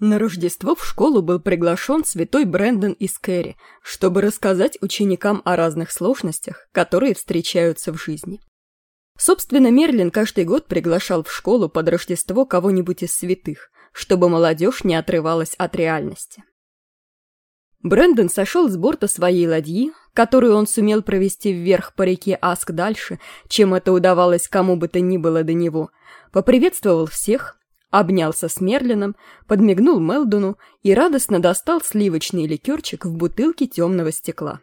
На Рождество в школу был приглашен святой Брэндон из Кэрри, чтобы рассказать ученикам о разных сложностях, которые встречаются в жизни. Собственно, Мерлин каждый год приглашал в школу под Рождество кого-нибудь из святых, чтобы молодежь не отрывалась от реальности. Брэндон сошел с борта своей ладьи, которую он сумел провести вверх по реке Аск дальше, чем это удавалось кому бы то ни было до него, поприветствовал всех, обнялся с Мерлином, подмигнул Мелдону и радостно достал сливочный ликерчик в бутылке темного стекла.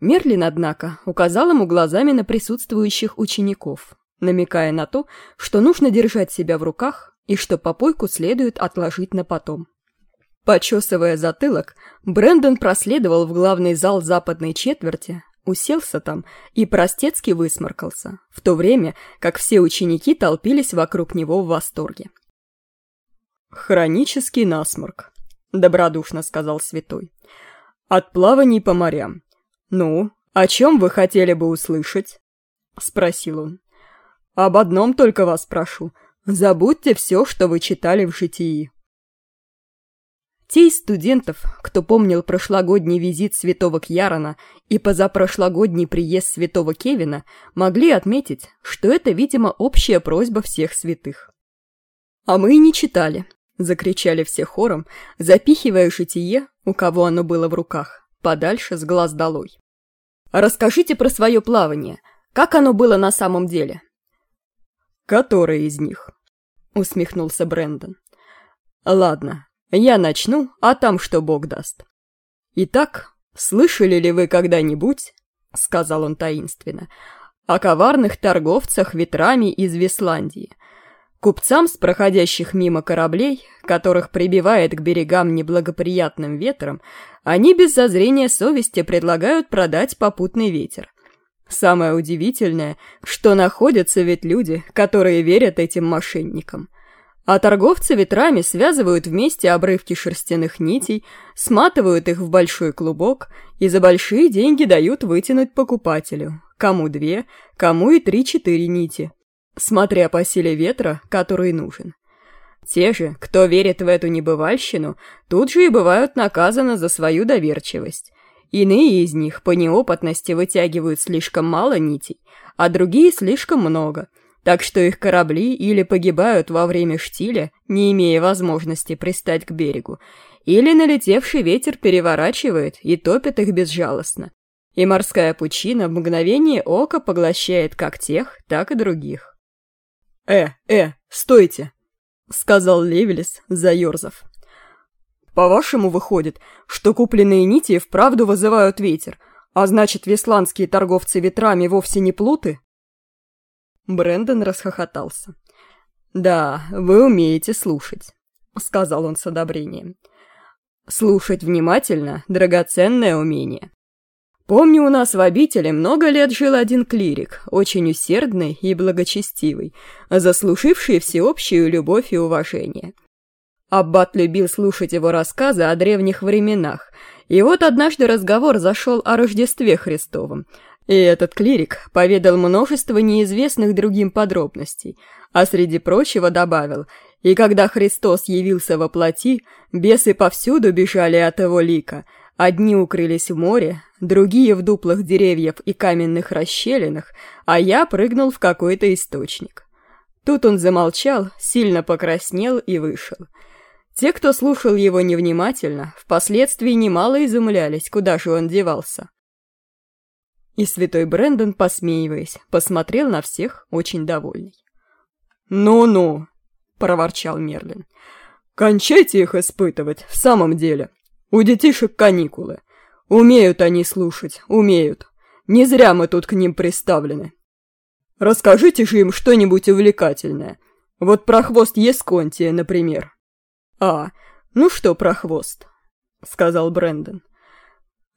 Мерлин, однако, указал ему глазами на присутствующих учеников, намекая на то, что нужно держать себя в руках и что попойку следует отложить на потом. Почесывая затылок, Брэндон проследовал в главный зал западной четверти, уселся там и простецки высморкался, в то время как все ученики толпились вокруг него в восторге. «Хронический насморк», — добродушно сказал святой. «От плаваний по морям. Ну, о чем вы хотели бы услышать?» — спросил он. «Об одном только вас прошу. Забудьте все, что вы читали в житии». Те из студентов, кто помнил прошлогодний визит святого Кьярона и позапрошлогодний приезд святого Кевина, могли отметить, что это, видимо, общая просьба всех святых. А мы и не читали, Закричали все хором, запихивая житие, у кого оно было в руках, подальше с глаз долой. «Расскажите про свое плавание. Как оно было на самом деле?» «Которое из них?» — усмехнулся Брэндон. «Ладно, я начну, а там что бог даст. Итак, слышали ли вы когда-нибудь, — сказал он таинственно, — о коварных торговцах ветрами из Весландии, Купцам с проходящих мимо кораблей, которых прибивает к берегам неблагоприятным ветром, они без зазрения совести предлагают продать попутный ветер. Самое удивительное, что находятся ведь люди, которые верят этим мошенникам. А торговцы ветрами связывают вместе обрывки шерстяных нитей, сматывают их в большой клубок и за большие деньги дают вытянуть покупателю. Кому две, кому и три-четыре нити смотря по силе ветра, который нужен. Те же, кто верит в эту небывальщину, тут же и бывают наказаны за свою доверчивость. Иные из них по неопытности вытягивают слишком мало нитей, а другие слишком много, так что их корабли или погибают во время штиля, не имея возможности пристать к берегу, или налетевший ветер переворачивает и топит их безжалостно. И морская пучина в мгновение ока поглощает как тех, так и других. «Э, э, стойте!» — сказал Левелис, заерзав. «По-вашему, выходит, что купленные нити вправду вызывают ветер, а значит, весландские торговцы ветрами вовсе не плуты?» Брэндон расхохотался. «Да, вы умеете слушать», — сказал он с одобрением. «Слушать внимательно — драгоценное умение. Помню, у нас в обители много лет жил один клирик, очень усердный и благочестивый, заслуживший всеобщую любовь и уважение. Аббат любил слушать его рассказы о древних временах, и вот однажды разговор зашел о Рождестве Христовом, и этот клирик поведал множество неизвестных другим подробностей, а среди прочего добавил, и когда Христос явился во плоти, бесы повсюду бежали от его лика – Одни укрылись в море, другие в дуплах деревьев и каменных расщелинах, а я прыгнул в какой-то источник. Тут он замолчал, сильно покраснел и вышел. Те, кто слушал его невнимательно, впоследствии немало изумлялись, куда же он девался. И святой Брэндон, посмеиваясь, посмотрел на всех очень довольный. «Ну-ну», — проворчал Мерлин, — «кончайте их испытывать, в самом деле. У детишек каникулы. Умеют они слушать, умеют. Не зря мы тут к ним приставлены. Расскажите же им что-нибудь увлекательное. Вот про хвост Есконтия, например. А, ну что про хвост? Сказал Брэндон.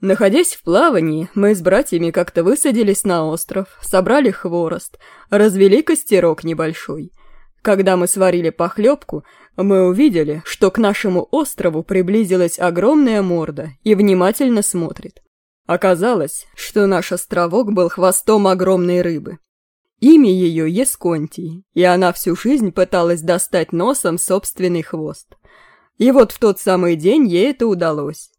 Находясь в плавании, мы с братьями как-то высадились на остров, собрали хворост, развели костерок небольшой — когда мы сварили похлебку, мы увидели, что к нашему острову приблизилась огромная морда и внимательно смотрит. Оказалось, что наш островок был хвостом огромной рыбы. Имя ее Есконтий, и она всю жизнь пыталась достать носом собственный хвост. И вот в тот самый день ей это удалось.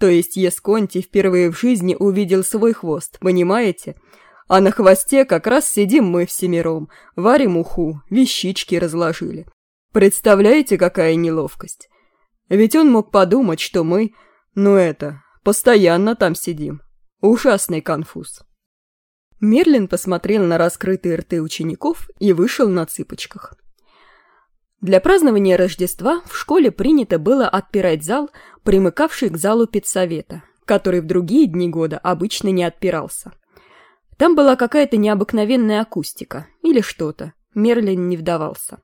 То есть Есконти впервые в жизни увидел свой хвост, понимаете? А на хвосте как раз сидим мы всемиром, варим уху, вещички разложили. Представляете, какая неловкость? Ведь он мог подумать, что мы, ну это, постоянно там сидим. Ужасный конфуз. Мерлин посмотрел на раскрытые рты учеников и вышел на цыпочках. Для празднования Рождества в школе принято было отпирать зал, примыкавший к залу педсовета, который в другие дни года обычно не отпирался. Там была какая-то необыкновенная акустика или что-то, Мерлин не вдавался.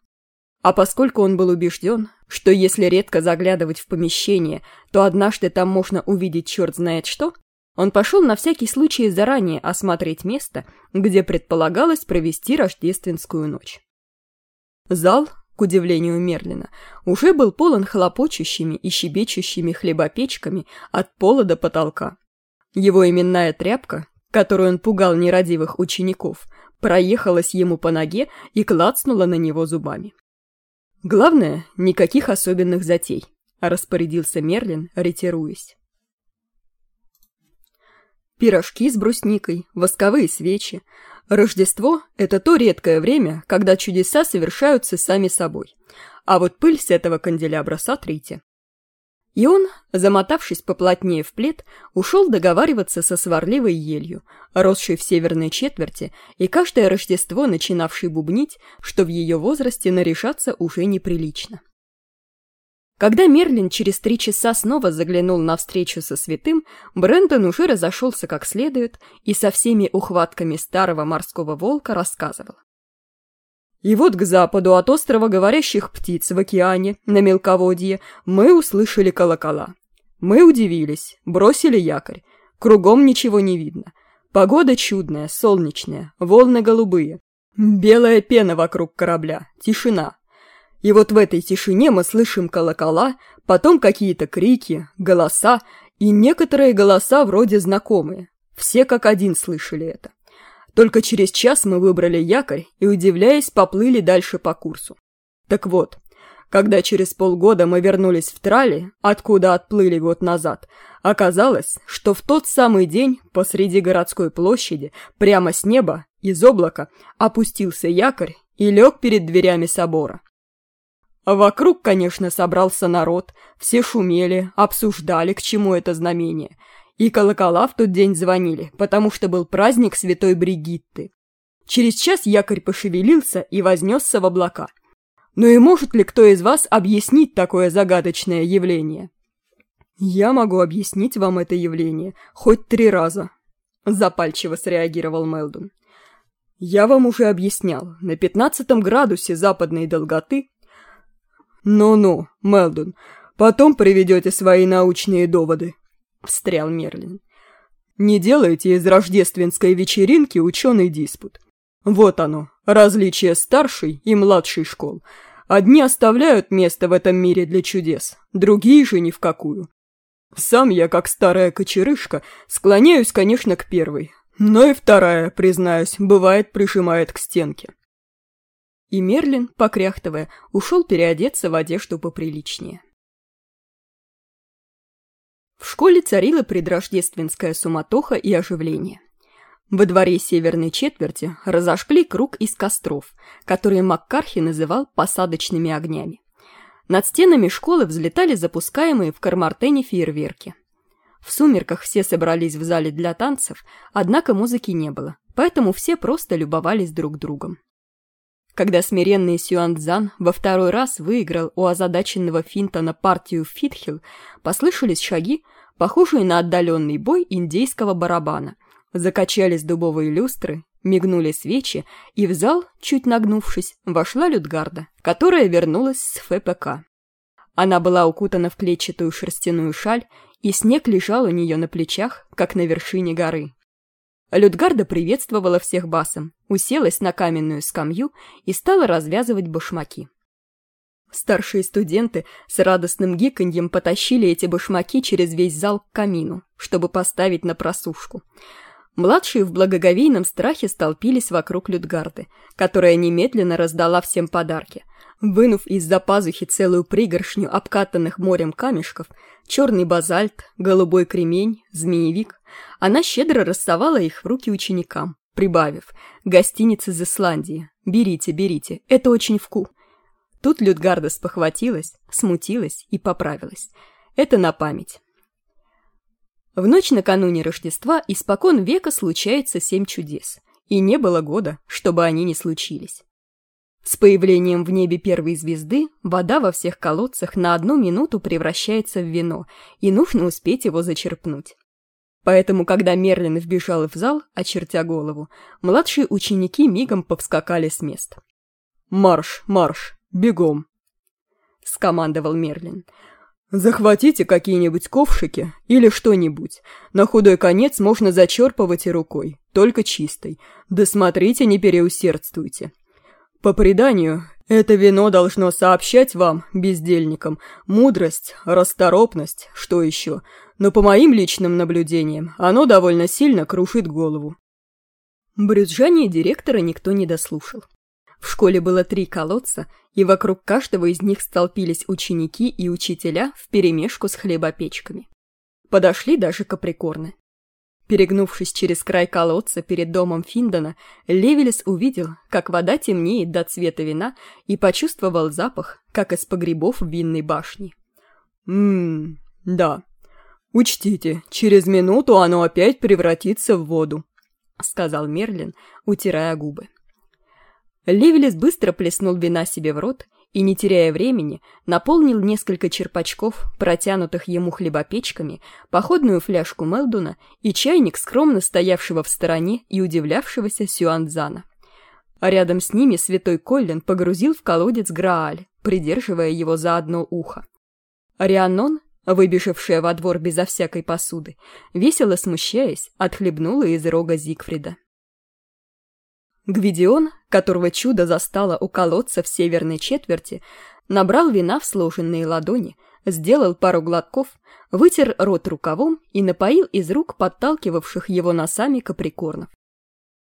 А поскольку он был убежден, что если редко заглядывать в помещение, то однажды там можно увидеть черт знает что, он пошел на всякий случай заранее осмотреть место, где предполагалось провести рождественскую ночь. Зал, к удивлению Мерлина, уже был полон хлопочущими и щебечущими хлебопечками от пола до потолка. Его именная тряпка, которую он пугал нерадивых учеников, проехалась ему по ноге и клацнула на него зубами. Главное, никаких особенных затей, распорядился Мерлин, ретируясь. Пирожки с брусникой, восковые свечи. Рождество – это то редкое время, когда чудеса совершаются сами собой. А вот пыль с этого канделябра сотрите. И он, замотавшись поплотнее в плед, ушел договариваться со сварливой елью, росшей в северной четверти, и каждое Рождество начинавшей бубнить, что в ее возрасте нарешаться уже неприлично. Когда Мерлин через три часа снова заглянул на встречу со святым, Брэндон уже разошелся как следует и со всеми ухватками старого морского волка рассказывал. И вот к западу от острова говорящих птиц в океане, на мелководье, мы услышали колокола. Мы удивились, бросили якорь. Кругом ничего не видно. Погода чудная, солнечная, волны голубые. Белая пена вокруг корабля, тишина. И вот в этой тишине мы слышим колокола, потом какие-то крики, голоса, и некоторые голоса вроде знакомые. Все как один слышали это. Только через час мы выбрали якорь и, удивляясь, поплыли дальше по курсу. Так вот, когда через полгода мы вернулись в Трали, откуда отплыли год назад, оказалось, что в тот самый день посреди городской площади, прямо с неба, из облака, опустился якорь и лег перед дверями собора. Вокруг, конечно, собрался народ, все шумели, обсуждали, к чему это знамение – и колокола в тот день звонили, потому что был праздник Святой Бригитты. Через час якорь пошевелился и вознесся в облака. Ну и может ли кто из вас объяснить такое загадочное явление? Я могу объяснить вам это явление хоть три раза, запальчиво среагировал Мелдун. Я вам уже объяснял, на пятнадцатом градусе западной долготы... Ну-ну, Мелдун, потом приведете свои научные доводы. — встрял Мерлин. «Не делайте из рождественской вечеринки ученый диспут. Вот оно, различие старшей и младшей школ. Одни оставляют место в этом мире для чудес, другие же ни в какую. Сам я, как старая кочерышка, склоняюсь, конечно, к первой, но и вторая, признаюсь, бывает прижимает к стенке». И Мерлин, покряхтывая, ушел переодеться в одежду поприличнее. В школе царила предрождественская суматоха и оживление. Во дворе северной четверти разожгли круг из костров, которые Маккархи называл посадочными огнями. Над стенами школы взлетали запускаемые в Кармартене фейерверки. В сумерках все собрались в зале для танцев, однако музыки не было, поэтому все просто любовались друг другом. Когда смиренный Сюанцзан во второй раз выиграл у озадаченного Финтона партию Фитхил, послышались шаги, похожие на отдаленный бой индейского барабана. Закачались дубовые люстры, мигнули свечи, и в зал, чуть нагнувшись, вошла Людгарда, которая вернулась с ФПК. Она была укутана в клетчатую шерстяную шаль, и снег лежал у нее на плечах, как на вершине горы. Людгарда приветствовала всех басом, уселась на каменную скамью и стала развязывать башмаки. Старшие студенты с радостным гиканьем потащили эти башмаки через весь зал к камину, чтобы поставить на просушку. Младшие в благоговейном страхе столпились вокруг Людгарды, которая немедленно раздала всем подарки. Вынув из-за пазухи целую пригоршню обкатанных морем камешков, черный базальт, голубой кремень, змеевик, она щедро рассовала их в руки ученикам, прибавив «Гостиница из Исландии. Берите, берите, это очень вку». Тут Людгарда спохватилась, смутилась и поправилась. Это на память. В ночь накануне Рождества испокон века случается семь чудес, и не было года, чтобы они не случились. С появлением в небе первой звезды вода во всех колодцах на одну минуту превращается в вино, и нужно успеть его зачерпнуть. Поэтому, когда Мерлин вбежал в зал, очертя голову, младшие ученики мигом повскакали с мест. «Марш, марш, бегом!» — скомандовал Мерлин. «Захватите какие-нибудь ковшики или что-нибудь. На худой конец можно зачерпывать и рукой, только чистой. Да смотрите, не переусердствуйте. По преданию, это вино должно сообщать вам, бездельникам, мудрость, расторопность, что еще. Но по моим личным наблюдениям, оно довольно сильно крушит голову. Брюзжание директора никто не дослушал. В школе было три колодца, и вокруг каждого из них столпились ученики и учителя вперемешку с хлебопечками. Подошли даже каприкорны. Перегнувшись через край колодца перед домом Финдона, Левелес увидел, как вода темнеет до цвета вина и почувствовал запах, как из погребов винной башни. «Ммм, да. Учтите, через минуту оно опять превратится в воду», — сказал Мерлин, утирая губы. Левелес быстро плеснул вина себе в рот и, не теряя времени, наполнил несколько черпачков, протянутых ему хлебопечками, походную фляжку Мелдуна и чайник, скромно стоявшего в стороне и удивлявшегося Сюанзана. А рядом с ними святой Коллин погрузил в колодец Грааль, придерживая его за одно ухо. Арианон, выбежавшая во двор безо всякой посуды, весело смущаясь, отхлебнула из рога Зигфрида. Гвидион, которого чудо застало у колодца в северной четверти, набрал вина в сложенные ладони, сделал пару глотков, вытер рот рукавом и напоил из рук подталкивавших его носами каприкорнов.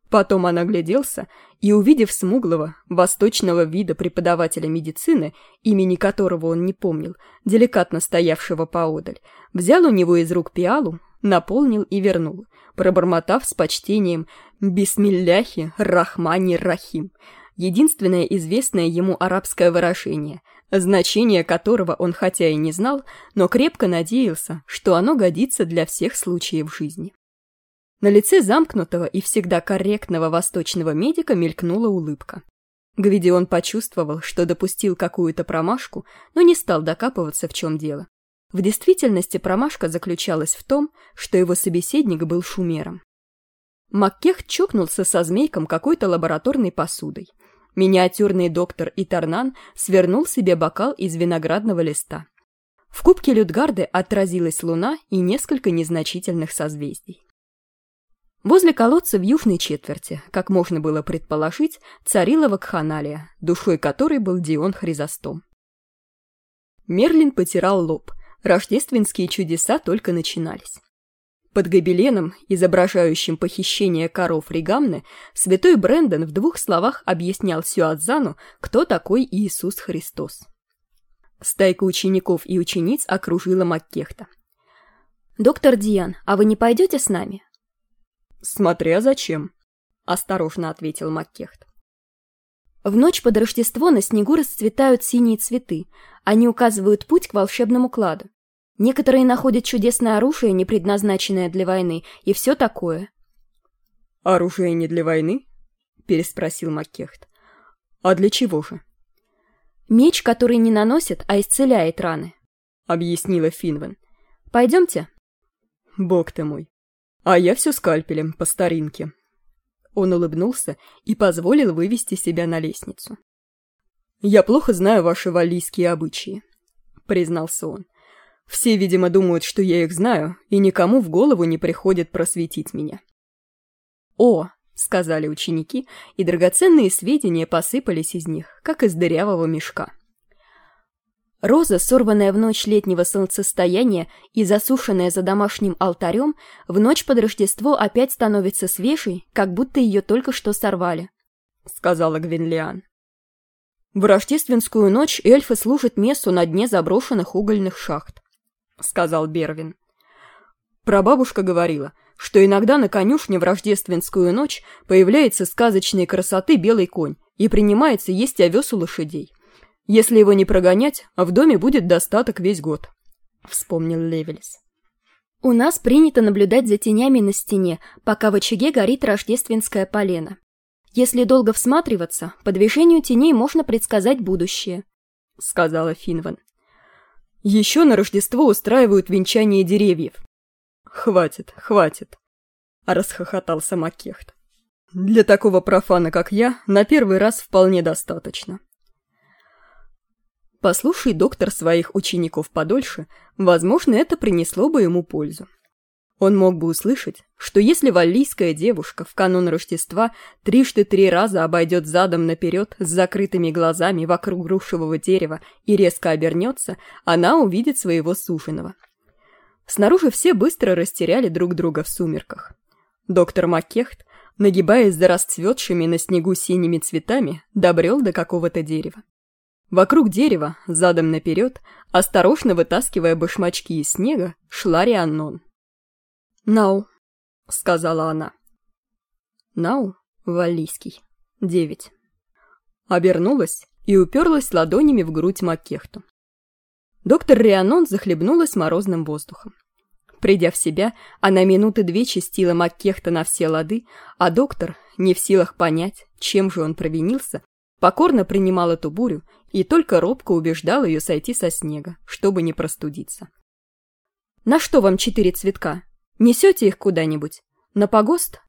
Потом он огляделся и, увидев смуглого, восточного вида преподавателя медицины, имени которого он не помнил, деликатно стоявшего поодаль, взял у него из рук пиалу, наполнил и вернул, пробормотав с почтением «Бисмилляхи Рахмани Рахим», единственное известное ему арабское выражение, значение которого он хотя и не знал, но крепко надеялся, что оно годится для всех случаев жизни. На лице замкнутого и всегда корректного восточного медика мелькнула улыбка. Гвидион почувствовал, что допустил какую-то промашку, но не стал докапываться, в чем дело. В действительности промашка заключалась в том, что его собеседник был шумером. Маккех чокнулся со змейком какой-то лабораторной посудой. Миниатюрный доктор Итарнан свернул себе бокал из виноградного листа. В кубке Людгарды отразилась луна и несколько незначительных созвездий. Возле колодца в южной четверти, как можно было предположить, царила вакханалия, душой которой был Дион Хризостом. Мерлин потирал лоб, рождественские чудеса только начинались. Под гобеленом, изображающим похищение коров Ригамны, святой Брэндон в двух словах объяснял Сюадзану, кто такой Иисус Христос. Стайка учеников и учениц окружила Маккехта. «Доктор Диан, а вы не пойдете с нами?» «Смотря зачем», — осторожно ответил Маккехт. В ночь под Рождество на снегу расцветают синие цветы. Они указывают путь к волшебному кладу. Некоторые находят чудесное оружие, не предназначенное для войны, и все такое. «Оружие не для войны?» — переспросил Маккехт. «А для чего же?» «Меч, который не наносит, а исцеляет раны», — объяснила Финвен. «Пойдемте?» «Бог ты мой! А я все скальпелем, по старинке». Он улыбнулся и позволил вывести себя на лестницу. «Я плохо знаю ваши валлийские обычаи», — признался он. Все, видимо, думают, что я их знаю, и никому в голову не приходит просветить меня. «О!» — сказали ученики, и драгоценные сведения посыпались из них, как из дырявого мешка. Роза, сорванная в ночь летнего солнцестояния и засушенная за домашним алтарем, в ночь под Рождество опять становится свежей, как будто ее только что сорвали, — сказала Гвинлиан. В рождественскую ночь эльфы служат мессу на дне заброшенных угольных шахт, сказал Бервин. Прабабушка говорила, что иногда на конюшне в рождественскую ночь появляется сказочной красоты белый конь и принимается есть овес у лошадей. Если его не прогонять, а в доме будет достаток весь год», — вспомнил Левелис. «У нас принято наблюдать за тенями на стене, пока в очаге горит рождественская полена. Если долго всматриваться, по движению теней можно предсказать будущее», — сказала Финван. «Еще на Рождество устраивают венчание деревьев». «Хватит, хватит», — расхохотался Маккехт. «Для такого профана, как я, на первый раз вполне достаточно». Послушай доктор своих учеников подольше, возможно, это принесло бы ему пользу. Он мог бы услышать, что если валлийская девушка в канун Рождества трижды три раза обойдет задом наперед с закрытыми глазами вокруг грушевого дерева и резко обернется, она увидит своего суженого. Снаружи все быстро растеряли друг друга в сумерках. Доктор Маккехт, нагибаясь за расцветшими на снегу синими цветами, добрел до какого-то дерева. Вокруг дерева, задом наперед, осторожно вытаскивая башмачки из снега, шла Рианнон. «Нау», — сказала она. «Нау» — валлийский. Девять. Обернулась и уперлась ладонями в грудь Маккехту. Доктор Рианон захлебнулась морозным воздухом. Придя в себя, она минуты две чистила Маккехта на все лады, а доктор, не в силах понять, чем же он провинился, покорно принимал эту бурю и только робко убеждал ее сойти со снега, чтобы не простудиться. «На что вам четыре цветка? Несете их куда-нибудь? На погост?»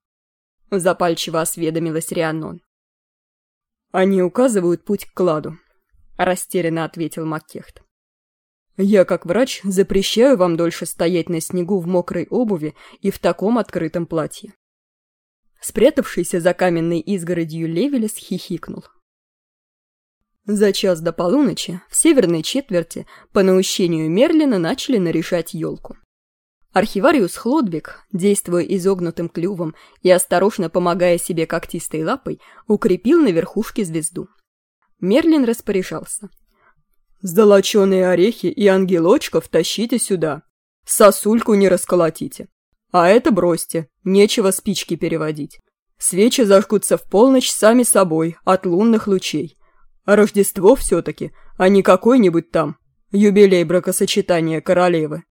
Запальчиво осведомилась Рианон. «Они указывают путь к кладу», — растерянно ответил Маккехт. «Я, как врач, запрещаю вам дольше стоять на снегу в мокрой обуви и в таком открытом платье». Спрятавшийся за каменной изгородью Левелес хихикнул. За час до полуночи в северной четверти по наущению Мерлина начали наряжать елку. Архивариус Хлодвиг, действуя изогнутым клювом и осторожно помогая себе когтистой лапой, укрепил на верхушке звезду. Мерлин распоряжался. «Золоченые орехи и ангелочков тащите сюда. Сосульку не расколотите. А это бросьте, нечего спички переводить. Свечи зажгутся в полночь сами собой, от лунных лучей. А Рождество все-таки, а не какой-нибудь там. Юбилей бракосочетания королевы.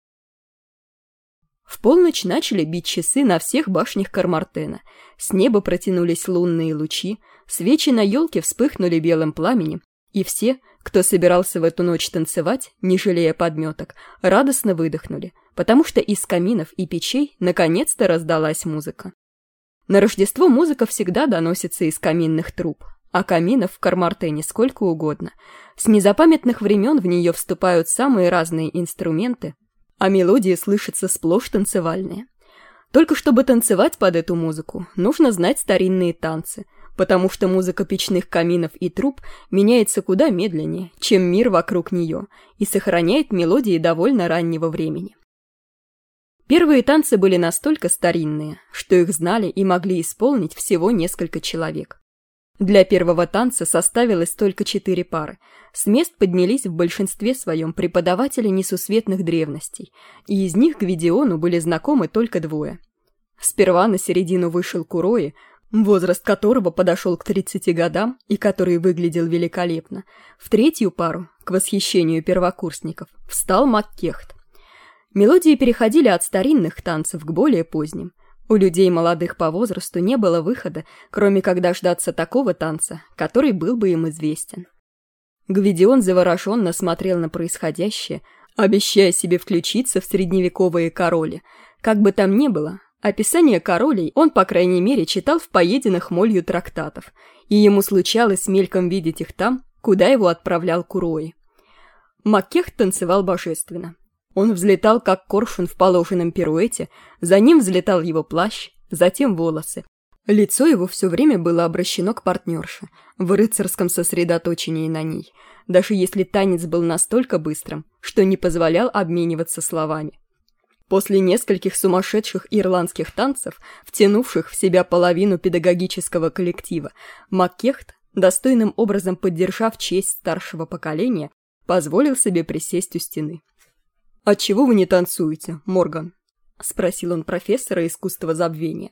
В полночь начали бить часы на всех башнях Кармартена. С неба протянулись лунные лучи, свечи на елке вспыхнули белым пламенем, и все, кто собирался в эту ночь танцевать, не жалея подметок, радостно выдохнули, потому что из каминов и печей наконец-то раздалась музыка. На Рождество музыка всегда доносится из каминных труб, а каминов в Кармартене сколько угодно. С незапамятных времен в нее вступают самые разные инструменты, а мелодии слышатся сплошь танцевальные. Только чтобы танцевать под эту музыку, нужно знать старинные танцы, потому что музыка печных каминов и труб меняется куда медленнее, чем мир вокруг нее, и сохраняет мелодии довольно раннего времени. Первые танцы были настолько старинные, что их знали и могли исполнить всего несколько человек. Для первого танца составилось только четыре пары. С мест поднялись в большинстве своем преподаватели несусветных древностей, и из них Гвидиону были знакомы только двое. Сперва на середину вышел Курои, возраст которого подошел к 30 годам и который выглядел великолепно. В третью пару, к восхищению первокурсников, встал Маккехт. Мелодии переходили от старинных танцев к более поздним – у людей молодых по возрасту не было выхода, кроме как дождаться такого танца, который был бы им известен. Гвидион завороженно смотрел на происходящее, обещая себе включиться в средневековые короли. Как бы там ни было, описание королей он, по крайней мере, читал в поеденных молью трактатов, и ему случалось мельком видеть их там, куда его отправлял Курои. Маккех танцевал божественно. Он взлетал, как коршун в положенном пируэте, за ним взлетал его плащ, затем волосы. Лицо его все время было обращено к партнерше, в рыцарском сосредоточении на ней, даже если танец был настолько быстрым, что не позволял обмениваться словами. После нескольких сумасшедших ирландских танцев, втянувших в себя половину педагогического коллектива, Маккехт, достойным образом поддержав честь старшего поколения, позволил себе присесть у стены. «Отчего вы не танцуете, Морган?» — спросил он профессора искусства забвения.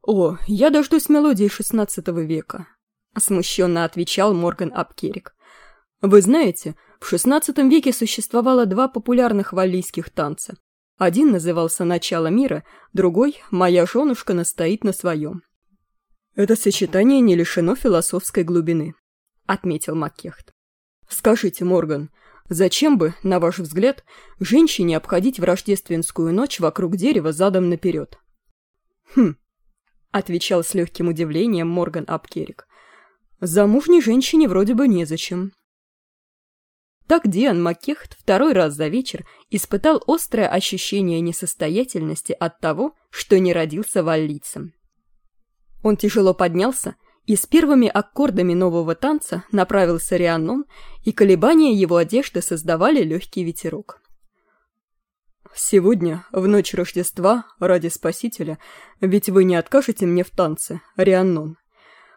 «О, я дождусь мелодии XVI века», — смущенно отвечал Морган Апкерик. «Вы знаете, в XVI веке существовало два популярных валлийских танца. Один назывался «Начало мира», другой «Моя женушка настоит на своем». «Это сочетание не лишено философской глубины», — отметил Маккехт. «Скажите, Морган, зачем бы, на ваш взгляд, женщине обходить в рождественскую ночь вокруг дерева задом наперед?» «Хм», — отвечал с легким удивлением Морган Апкерик. «Замужней женщине вроде бы незачем». Так Диан Маккехт второй раз за вечер испытал острое ощущение несостоятельности от того, что не родился валлийцем. Он тяжело поднялся и с первыми аккордами нового танца направился Рианнон, и колебания его одежды создавали легкий ветерок. «Сегодня, в ночь Рождества, ради Спасителя, ведь вы не откажете мне в танце, Рианнон.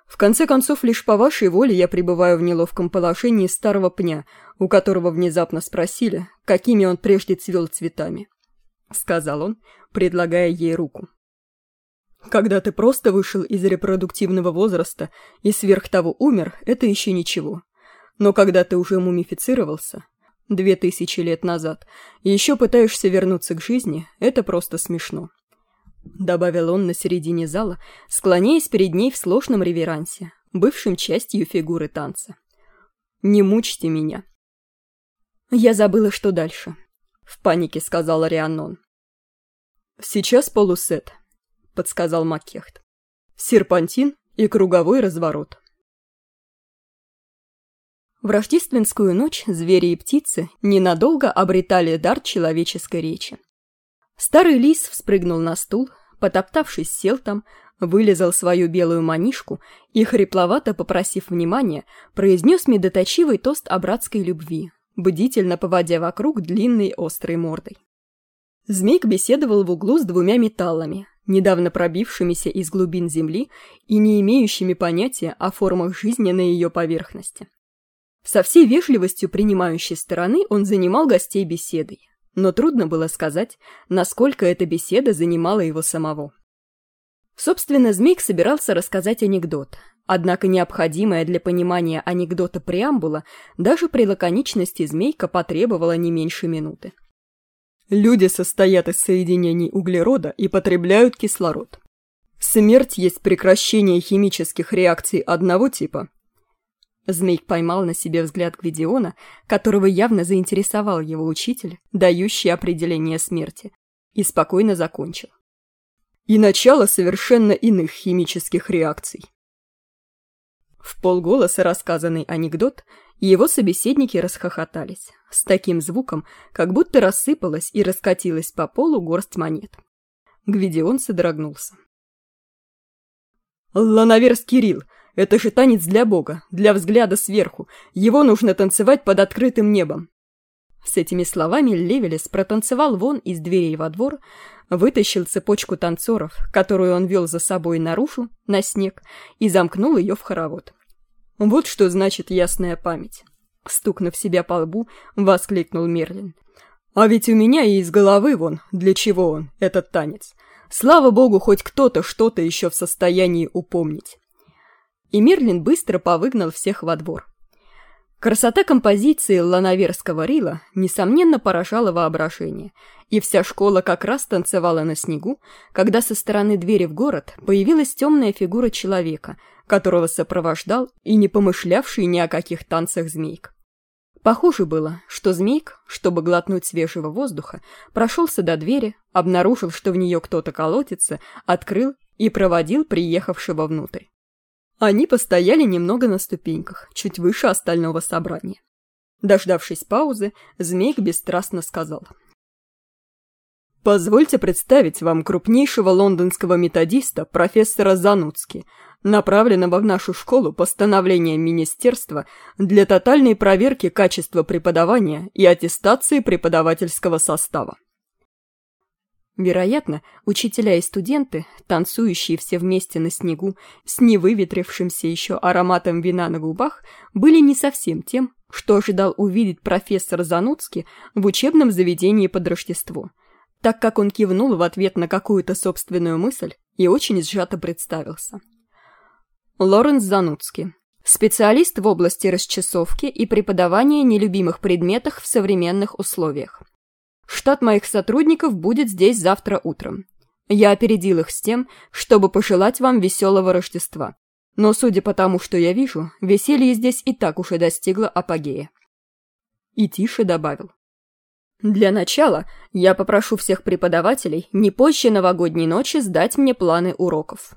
В конце концов, лишь по вашей воле я пребываю в неловком положении старого пня, у которого внезапно спросили, какими он прежде цвел цветами», — сказал он, предлагая ей руку. Когда ты просто вышел из репродуктивного возраста и сверх того умер, это еще ничего. Но когда ты уже мумифицировался, две тысячи лет назад, и еще пытаешься вернуться к жизни, это просто смешно. Добавил он на середине зала, склоняясь перед ней в сложном реверансе, бывшим частью фигуры танца. «Не мучьте меня». «Я забыла, что дальше», — в панике сказала Рианнон. «Сейчас полусет», — подсказал Маккехт. «Серпантин и круговой разворот». В рождественскую ночь звери и птицы ненадолго обретали дар человеческой речи. Старый лис вспрыгнул на стул, потоптавшись сел там, вылезал свою белую манишку и, хрипловато попросив внимания, произнес медоточивый тост о братской любви, бдительно поводя вокруг длинной острой мордой. Змейк беседовал в углу с двумя металлами, недавно пробившимися из глубин Земли и не имеющими понятия о формах жизни на ее поверхности. Со всей вежливостью принимающей стороны он занимал гостей беседой, но трудно было сказать, насколько эта беседа занимала его самого. Собственно, Змейк собирался рассказать анекдот, однако необходимая для понимания анекдота преамбула даже при лаконичности Змейка потребовала не меньше минуты. Люди состоят из соединений углерода и потребляют кислород. Смерть есть прекращение химических реакций одного типа. Змейк поймал на себе взгляд Гвидиона, которого явно заинтересовал его учитель, дающий определение смерти, и спокойно закончил. И начало совершенно иных химических реакций. В полголоса рассказанный анекдот его собеседники расхохотались, с таким звуком, как будто рассыпалась и раскатилась по полу горсть монет. Гвидион содрогнулся. «Ланаверс Кирилл, это же танец для бога, для взгляда сверху. Его нужно танцевать под открытым небом». С этими словами Левелес протанцевал вон из дверей во двор, вытащил цепочку танцоров, которую он вел за собой наружу, на снег, и замкнул ее в хоровод. Вот что значит ясная память. Стукнув себя по лбу, воскликнул Мерлин. А ведь у меня и из головы вон, для чего он, этот танец. Слава богу, хоть кто-то что-то еще в состоянии упомнить. И Мерлин быстро повыгнал всех во двор. Красота композиции ланаверского рила, несомненно, поражала воображение, и вся школа как раз танцевала на снегу, когда со стороны двери в город появилась темная фигура человека, которого сопровождал и не помышлявший ни о каких танцах змейк. Похоже было, что змейк, чтобы глотнуть свежего воздуха, прошелся до двери, обнаружил, что в нее кто-то колотится, открыл и проводил приехавшего внутрь. Они постояли немного на ступеньках, чуть выше остального собрания. Дождавшись паузы, Змейк бесстрастно сказал. «Позвольте представить вам крупнейшего лондонского методиста, профессора Зануцки, направленного в нашу школу постановлением Министерства для тотальной проверки качества преподавания и аттестации преподавательского состава. Вероятно, учителя и студенты, танцующие все вместе на снегу, с невыветрившимся еще ароматом вина на губах, были не совсем тем, что ожидал увидеть профессор Зануцкий в учебном заведении под Рождество, так как он кивнул в ответ на какую-то собственную мысль и очень сжато представился. Лоренс Зануцкий. Специалист в области расчесовки и преподавания нелюбимых предметов в современных условиях. Штат моих сотрудников будет здесь завтра утром. Я опередил их с тем, чтобы пожелать вам веселого Рождества. Но, судя по тому, что я вижу, веселье здесь и так уж и достигло апогея. И тише добавил. Для начала я попрошу всех преподавателей не позже новогодней ночи сдать мне планы уроков.